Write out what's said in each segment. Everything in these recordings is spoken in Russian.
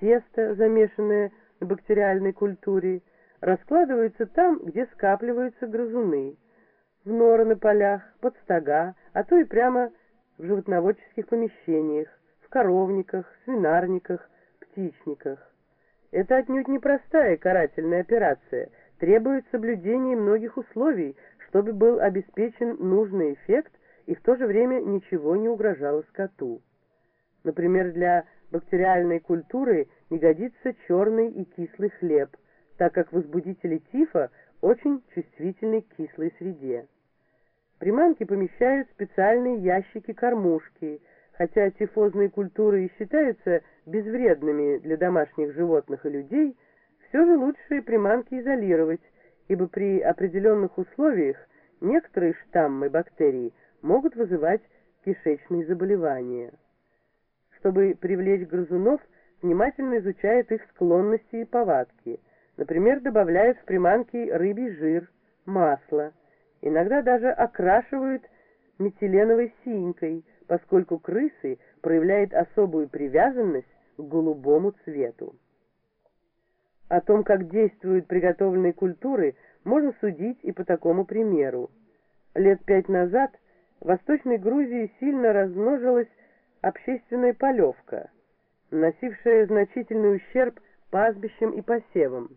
тесто, замешанное на бактериальной культуре, раскладываются там, где скапливаются грызуны, в норы на полях, под стога, а то и прямо в животноводческих помещениях, в коровниках, свинарниках, птичниках. Это отнюдь непростая карательная операция, требует соблюдения многих условий, чтобы был обеспечен нужный эффект и в то же время ничего не угрожало скоту. Например, для бактериальной культуры не годится черный и кислый хлеб, так как возбудители тифа очень чувствительны к кислой среде. Приманки помещают в специальные ящики-кормушки, хотя тифозные культуры и считаются безвредными для домашних животных и людей, все же лучше приманки изолировать, ибо при определенных условиях некоторые штаммы бактерий могут вызывать кишечные заболевания. Чтобы привлечь грызунов, внимательно изучают их склонности и повадки. Например, добавляют в приманки рыбий жир, масло, иногда даже окрашивают метиленовой синькой, поскольку крысы проявляют особую привязанность к голубому цвету. О том, как действуют приготовленные культуры, можно судить и по такому примеру. Лет пять назад в Восточной Грузии сильно размножилась общественная полевка, наносившая значительный ущерб пастбищам и посевам.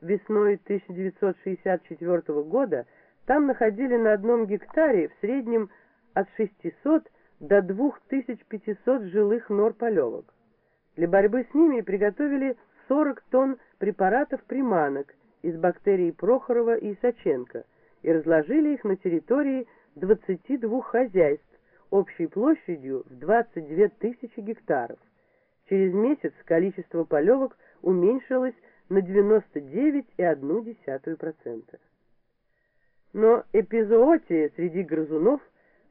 Весной 1964 года там находили на одном гектаре в среднем от 600 до 2500 жилых нор полевок. Для борьбы с ними приготовили 40 тонн препаратов приманок из бактерий Прохорова и Саченко и разложили их на территории 22 хозяйств общей площадью в 22 тысячи гектаров. Через месяц количество полевок уменьшилось на 99,1%. Но эпизоотия среди грызунов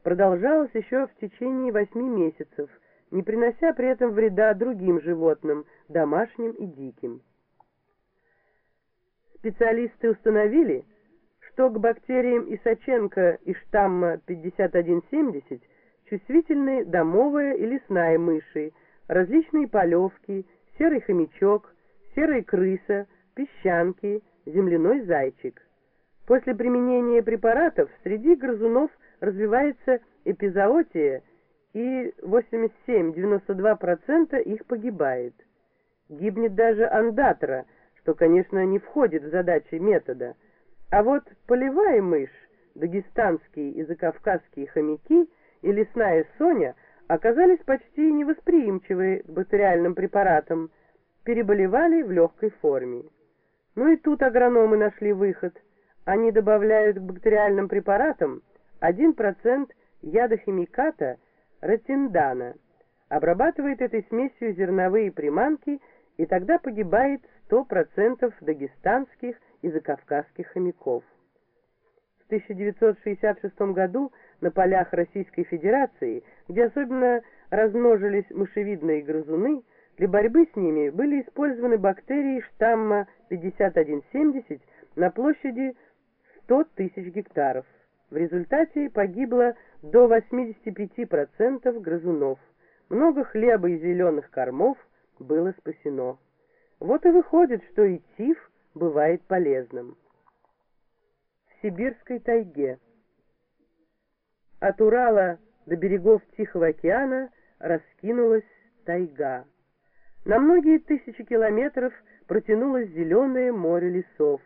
продолжалась еще в течение 8 месяцев, не принося при этом вреда другим животным, домашним и диким. Специалисты установили, что к бактериям Исаченко и штамма 5170 чувствительны домовая и лесная мыши, различные полевки, серый хомячок, серая крыса, песчанки, земляной зайчик. После применения препаратов среди грызунов развивается эпизоотия, и 87-92% их погибает. Гибнет даже андатра, что, конечно, не входит в задачи метода. А вот полевая мышь, дагестанские и закавказские хомяки и лесная соня оказались почти невосприимчивы к бактериальным препаратам, переболевали в легкой форме. Ну и тут агрономы нашли выход. Они добавляют к бактериальным препаратам 1% ядохимиката ротиндана, обрабатывает этой смесью зерновые приманки, и тогда погибает 100% дагестанских и закавказских хомяков. В 1966 году на полях Российской Федерации, где особенно размножились мышевидные грызуны, для борьбы с ними были использованы бактерии штамма 5170 на площади 100 тысяч гектаров. В результате погибло до 85% грызунов. Много хлеба и зеленых кормов было спасено. Вот и выходит, что и тиф бывает полезным. Сибирской тайге от Урала до берегов Тихого океана раскинулась тайга. На многие тысячи километров протянулось зеленое море лесов,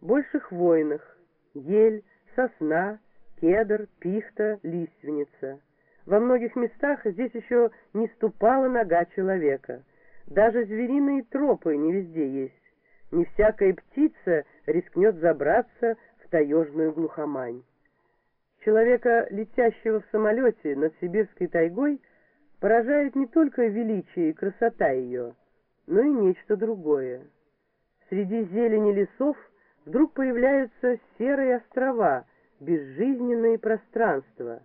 больше хвойных, ель, сосна, кедр, пихта, лиственница. Во многих местах здесь еще не ступала нога человека. Даже звериные тропы не везде есть. Не всякая птица рискнет забраться таежную глухомань. Человека, летящего в самолете над сибирской тайгой, поражает не только величие и красота ее, но и нечто другое. Среди зелени лесов вдруг появляются серые острова, безжизненные пространства.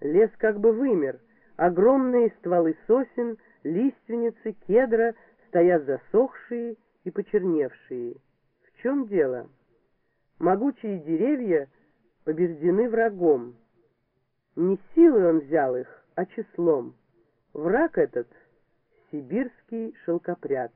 Лес как бы вымер, огромные стволы сосен, лиственницы, кедра стоят засохшие и почерневшие. В чем дело? Могучие деревья побеждены врагом. Не силой он взял их, а числом. Враг этот — сибирский шелкопряд.